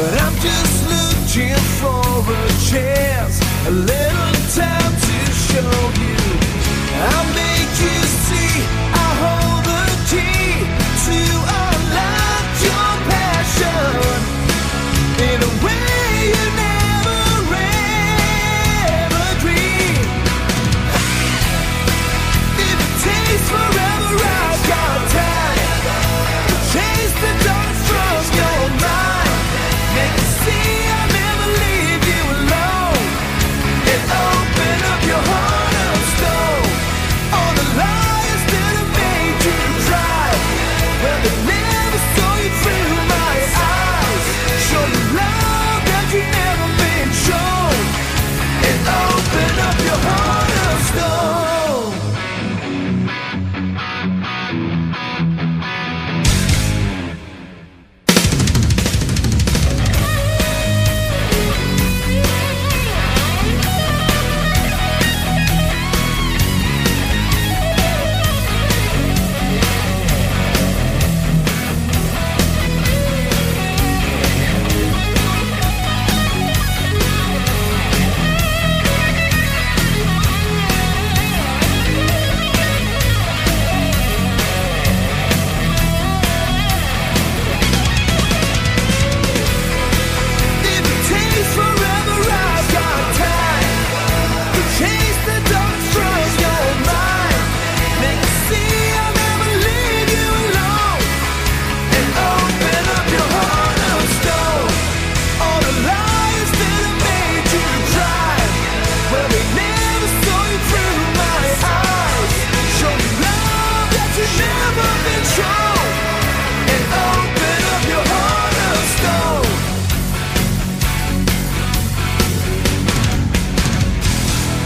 But I'm just looking for a chance, a little time to show you. I'm Música